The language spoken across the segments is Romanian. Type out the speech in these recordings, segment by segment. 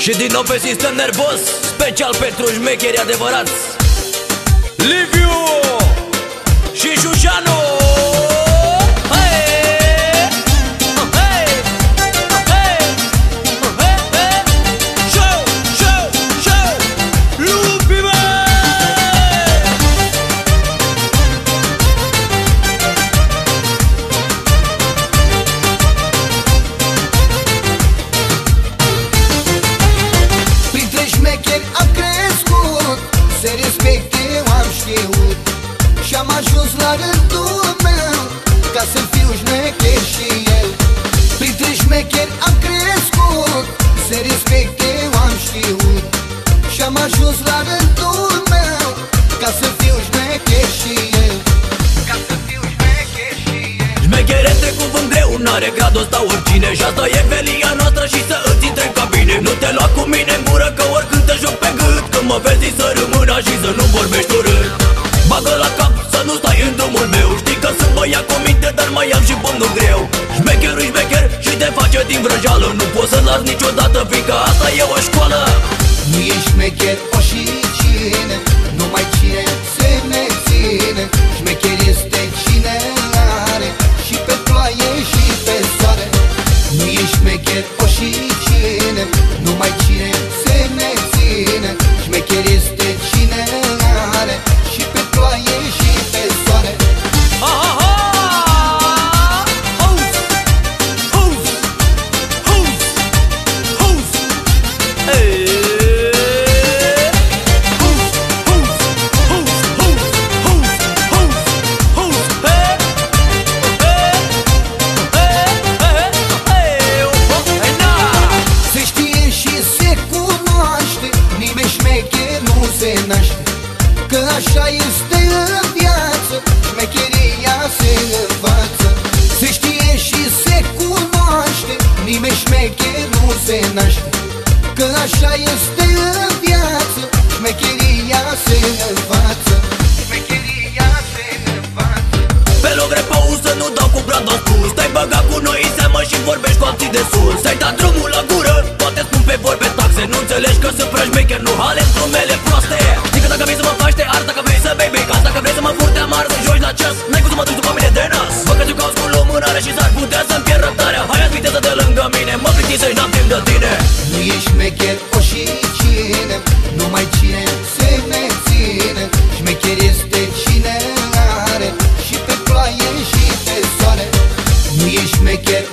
Și din nou pe sistem nervos Special pentru șmecheri adevărați. Liviu Printre șmecheri am crescut Se respecte am știut. Și am ajuns la rândul meu Ca să fiu șmecher și el Ca să fiu șmecher și el Șmechereț de cuvânt greu N-are grad ăsta oricine. Și asta e felia noastră și să îți intre în cabine. Nu te lua cu mine în gură Că oricând te joc am și pumnul greu. Șmecherul șmecher și te face din vrăjală Nu poți să las niciodată, fiindcă asta e o școală. Nu ești șmecher, o și cine. Numai cine Că așa este în viață. Șmecheria se învață. Șmecheria se învață. Pe loc repauză nu dau cu brada spus Stai băgat cu noi în seamă și vorbești cu alții de sus. Stai dat drumul la gură, poate spun pe vorbe taxe. Nu înțelegi că sunt prea șmecher, nu hale drumele proaste. Zic că dacă vrei să mă faci te ars, dacă vrei să bei bei caz Dacă vrei să mă furte amar, să joci la ceas șmecher, o și cine? Numai cine se menține? Șmecher este cine are Și pe ploaie și pe soare. Nu ești șmecher,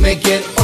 make it